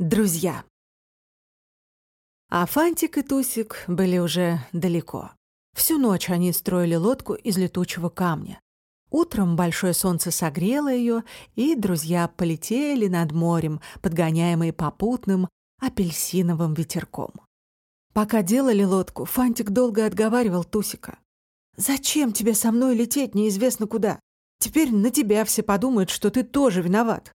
Друзья. А Фантик и Тусик были уже далеко. Всю ночь они строили лодку из летучего камня. Утром большое солнце согрело ее, и друзья полетели над морем, подгоняемые попутным апельсиновым ветерком. Пока делали лодку, Фантик долго отговаривал Тусика. «Зачем тебе со мной лететь неизвестно куда? Теперь на тебя все подумают, что ты тоже виноват.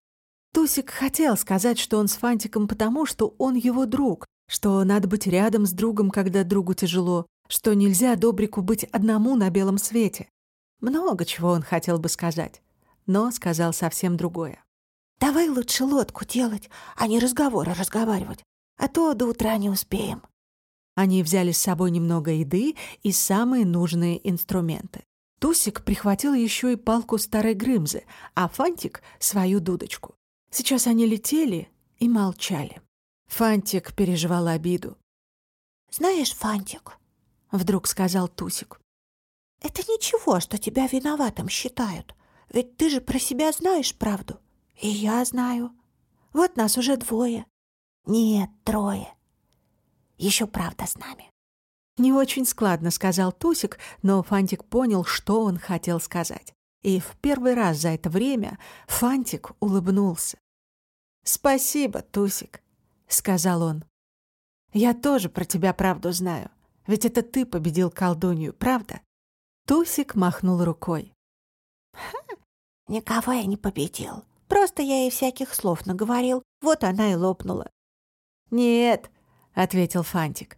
Тусик хотел сказать, что он с Фантиком потому, что он его друг, что надо быть рядом с другом, когда другу тяжело, что нельзя Добрику быть одному на белом свете. Много чего он хотел бы сказать, но сказал совсем другое. «Давай лучше лодку делать, а не разговоры разговаривать, а то до утра не успеем». Они взяли с собой немного еды и самые нужные инструменты. Тусик прихватил еще и палку старой Грымзы, а Фантик — свою дудочку. Сейчас они летели и молчали. Фантик переживал обиду. «Знаешь, Фантик», — вдруг сказал Тусик, — «это ничего, что тебя виноватым считают. Ведь ты же про себя знаешь правду. И я знаю. Вот нас уже двое. Нет, трое. Еще правда с нами». Не очень складно сказал Тусик, но Фантик понял, что он хотел сказать. И в первый раз за это время Фантик улыбнулся. «Спасибо, Тусик», — сказал он. «Я тоже про тебя правду знаю. Ведь это ты победил колдунью, правда?» Тусик махнул рукой. «Ха, никого я не победил. Просто я ей всяких слов наговорил. Вот она и лопнула». «Нет», — ответил Фантик.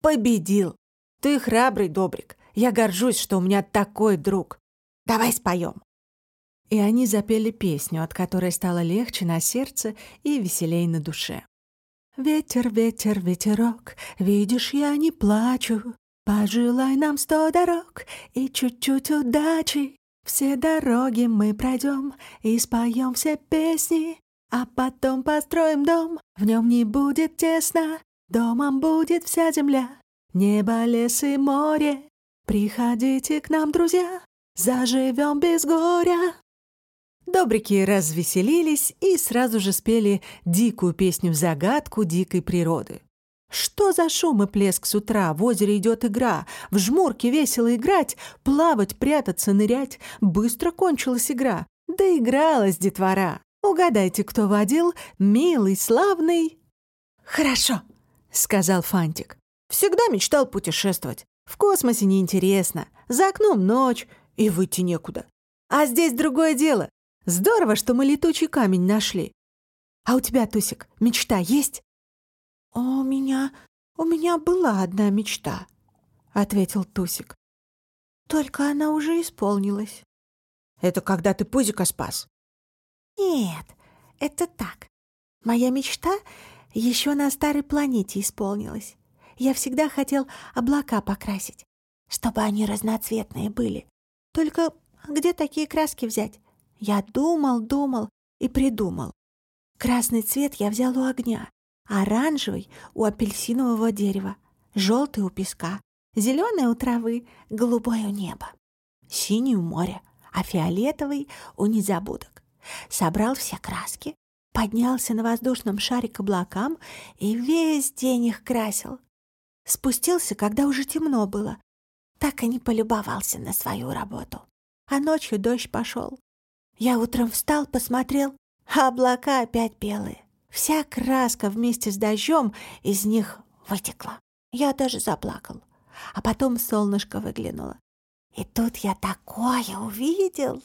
«Победил. Ты храбрый, Добрик. Я горжусь, что у меня такой друг. Давай споем. И они запели песню, от которой стало легче на сердце и веселей на душе. «Ветер, ветер, ветерок, видишь, я не плачу. Пожелай нам сто дорог и чуть-чуть удачи. Все дороги мы пройдем и споем все песни, а потом построим дом, в нем не будет тесно, домом будет вся земля, небо, лес и море. Приходите к нам, друзья, заживем без горя. Добрики развеселились и сразу же спели дикую песню-загадку дикой природы. Что за шум и плеск с утра? В озере идет игра. В жмурке весело играть, плавать, прятаться, нырять. Быстро кончилась игра. Да игралась детвора. Угадайте, кто водил? Милый, славный. «Хорошо», — сказал Фантик. «Всегда мечтал путешествовать. В космосе неинтересно. За окном ночь, и выйти некуда. А здесь другое дело. Здорово, что мы летучий камень нашли. А у тебя, Тусик, мечта есть?» «У меня... у меня была одна мечта», — ответил Тусик. «Только она уже исполнилась». «Это когда ты Пузика спас?» «Нет, это так. Моя мечта еще на старой планете исполнилась. Я всегда хотел облака покрасить, чтобы они разноцветные были. Только где такие краски взять? Я думал, думал и придумал. Красный цвет я взял у огня, оранжевый — у апельсинового дерева, желтый — у песка, зеленый — у травы, голубой — у неба, синий — у моря, а фиолетовый — у незабудок. Собрал все краски, поднялся на воздушном шаре к облакам и весь день их красил. Спустился, когда уже темно было. Так и не полюбовался на свою работу. А ночью дождь пошел. Я утром встал, посмотрел, а облака опять белые. Вся краска вместе с дождем из них вытекла. Я даже заплакал. А потом солнышко выглянуло. И тут я такое увидел.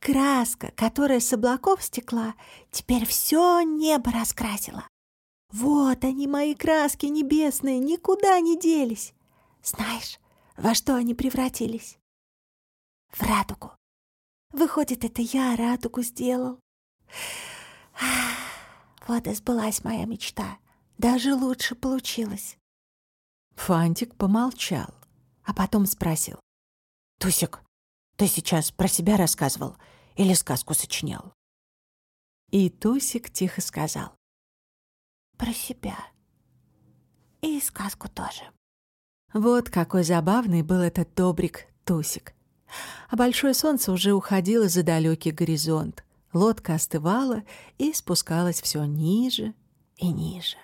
Краска, которая с облаков стекла, теперь все небо раскрасила. Вот они, мои краски небесные, никуда не делись. Знаешь, во что они превратились? В радугу. Выходит, это я радугу сделал. Вот и сбылась моя мечта. Даже лучше получилось. Фантик помолчал, а потом спросил. «Тусик, ты сейчас про себя рассказывал или сказку сочинял?» И Тусик тихо сказал. «Про себя. И сказку тоже». Вот какой забавный был этот добрик Тусик а большое солнце уже уходило за далекий горизонт. Лодка остывала и спускалась все ниже и ниже.